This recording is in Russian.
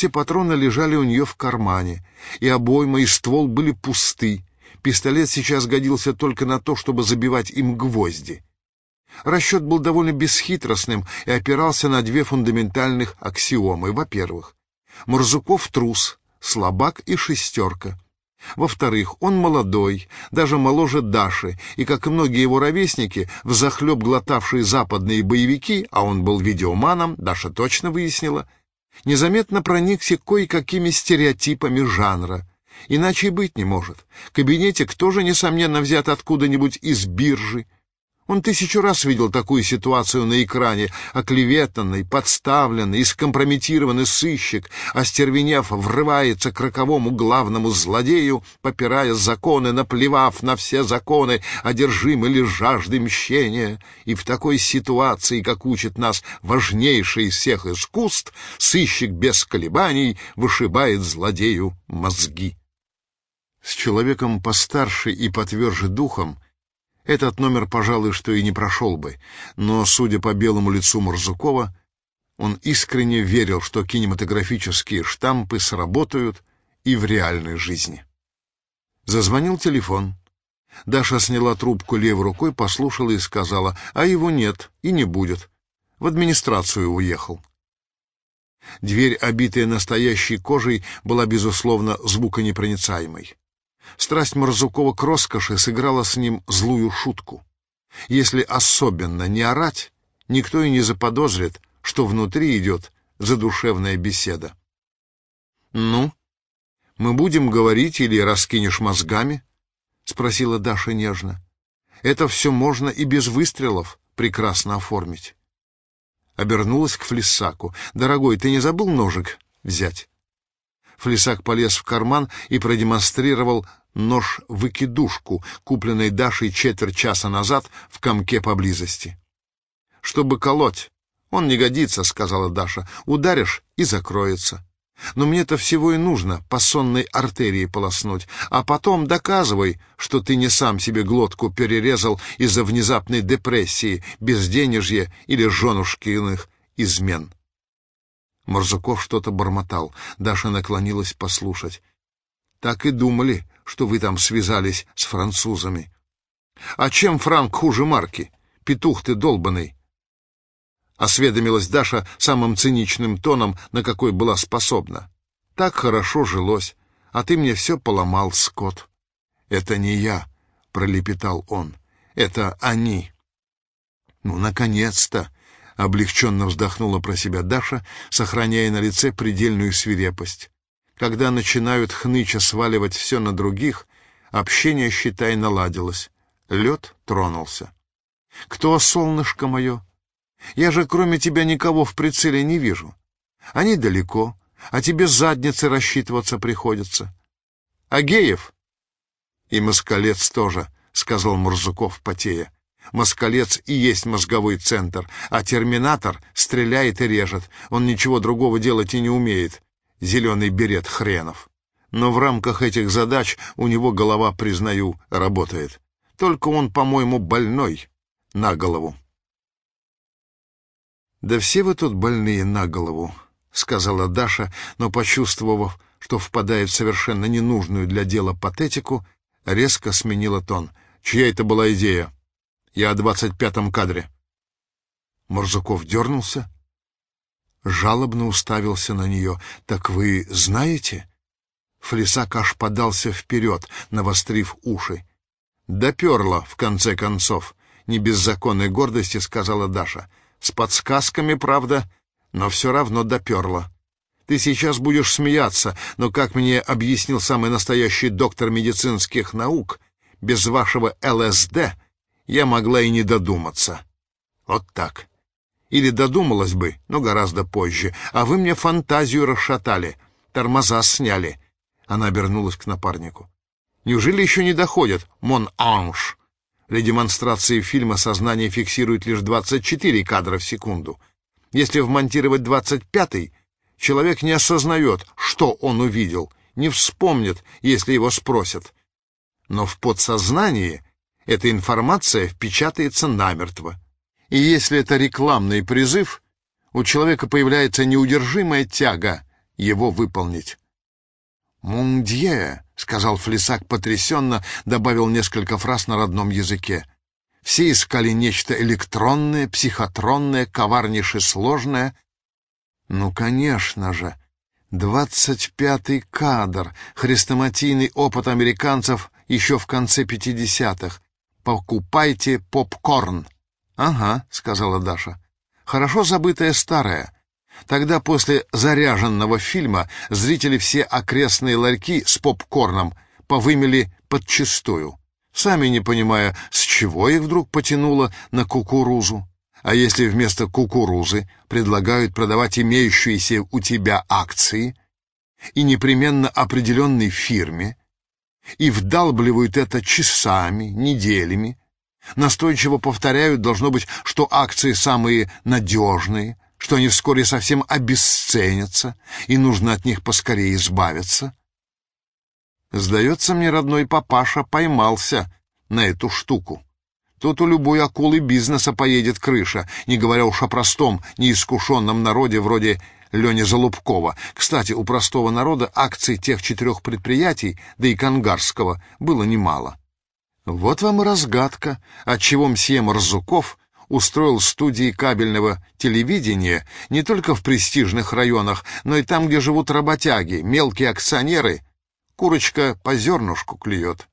Все патроны лежали у нее в кармане, и обойма, и ствол были пусты. Пистолет сейчас годился только на то, чтобы забивать им гвозди. Расчет был довольно бесхитростным и опирался на две фундаментальных аксиомы. Во-первых, Мурзуков трус, слабак и шестерка. Во-вторых, он молодой, даже моложе Даши, и, как и многие его ровесники, взахлеб глотавшие западные боевики, а он был видеоманом, Даша точно выяснила, незаметно проникся кое-какими стереотипами жанра. Иначе и быть не может. Кабинетик тоже, несомненно, взят откуда-нибудь из биржи, он тысячу раз видел такую ситуацию на экране. Оклеветанный, подставленный скомпрометированный сыщик, остервенев, врывается к роковому главному злодею, попирая законы, наплевав на все законы, одержимый ли жаждой мщения. И в такой ситуации, как учит нас важнейший из всех искусств, сыщик без колебаний вышибает злодею мозги. С человеком постарше и потверже духом этот номер, пожалуй, что и не прошел бы, но, судя по белому лицу Мурзукова, он искренне верил, что кинематографические штампы сработают и в реальной жизни. Зазвонил телефон. Даша сняла трубку левой рукой, послушала и сказала, а его нет и не будет. В администрацию уехал. Дверь, обитая настоящей кожей, была, безусловно, звуконепроницаемой. Страсть Морзукова к роскоши сыграла с ним злую шутку. Если особенно не орать, никто и не заподозрит, что внутри идет задушевная беседа. «Ну, мы будем говорить или раскинешь мозгами?» — спросила Даша нежно. «Это все можно и без выстрелов прекрасно оформить». Обернулась к Флиссаку. «Дорогой, ты не забыл ножик взять?» Флисак полез в карман и продемонстрировал нож-выкидушку, купленный Дашей четверть часа назад в комке поблизости. «Чтобы колоть. Он не годится», — сказала Даша. «Ударишь — и закроется. Но мне-то всего и нужно по сонной артерии полоснуть, а потом доказывай, что ты не сам себе глотку перерезал из-за внезапной депрессии, безденежья или женушкиных измен». Морзуков что-то бормотал. Даша наклонилась послушать. «Так и думали, что вы там связались с французами. А чем Франк хуже Марки? Петух ты долбанный!» Осведомилась Даша самым циничным тоном, на какой была способна. «Так хорошо жилось, а ты мне все поломал, Скотт». «Это не я», — пролепетал он. «Это они». «Ну, наконец-то!» Облегченно вздохнула про себя Даша, сохраняя на лице предельную свирепость. Когда начинают хныча сваливать все на других, общение, считай, наладилось. Лед тронулся. «Кто, солнышко мое? Я же кроме тебя никого в прицеле не вижу. Они далеко, а тебе задницы рассчитываться приходится. Агеев?» «И москалец тоже», — сказал Мурзуков, потея. Москалец и есть мозговой центр, а терминатор стреляет и режет. Он ничего другого делать и не умеет. Зеленый берет хренов. Но в рамках этих задач у него голова, признаю, работает. Только он, по-моему, больной на голову. «Да все вы тут больные на голову», — сказала Даша, но, почувствовав, что впадает в совершенно ненужную для дела патетику, резко сменила тон. «Чья это была идея?» Я о двадцать пятом кадре. Морзуков дернулся, жалобно уставился на нее. «Так вы знаете?» Флесак аж подался вперед, навострив уши. «Доперла, в конце концов», — не без законной гордости сказала Даша. «С подсказками, правда, но все равно доперла. Ты сейчас будешь смеяться, но, как мне объяснил самый настоящий доктор медицинских наук, без вашего ЛСД я могла и не додуматься. Вот так. Или додумалась бы, но гораздо позже. А вы мне фантазию расшатали, тормоза сняли. Она обернулась к напарнику. Неужели еще не доходят, мон анж? Для демонстрации фильма сознание фиксирует лишь 24 кадра в секунду. Если вмонтировать 25-й, человек не осознает, что он увидел, не вспомнит, если его спросят. Но в подсознании эта информация впечатается намертво. И если это рекламный призыв, у человека появляется неудержимая тяга его выполнить. «Мундье», — сказал Флисак потрясенно, добавил несколько фраз на родном языке. Все искали нечто электронное, психотронное, коварнейше сложное. Ну, конечно же, двадцать пятый кадр, хрестоматийный опыт американцев еще в конце пятидесятых. «Покупайте попкорн». «Ага», — сказала Даша. «Хорошо забытое старое». Тогда после заряженного фильма зрители все окрестные ларьки с попкорном повымели подчистую, сами не понимая, с чего их вдруг потянуло на кукурузу. А если вместо кукурузы предлагают продавать имеющиеся у тебя акции и непременно определенной фирме, и вдалбливают это часами, неделями, настойчиво повторяют, должно быть, что акции самые надежные, что они вскоре совсем обесценятся, и нужно от них поскорее избавиться. Сдается мне, родной папаша поймался на эту штуку. Тут у любой акулы бизнеса поедет крыша, не говоря уж о простом, неискушенном народе вроде Лени Залубкова. Кстати, у простого народа акций тех четырех предприятий, да и Кангарского, было немало. Вот вам и разгадка, отчего мсье Марзуков устроил студии кабельного телевидения не только в престижных районах, но и там, где живут работяги, мелкие акционеры. Курочка по зернышку клюет.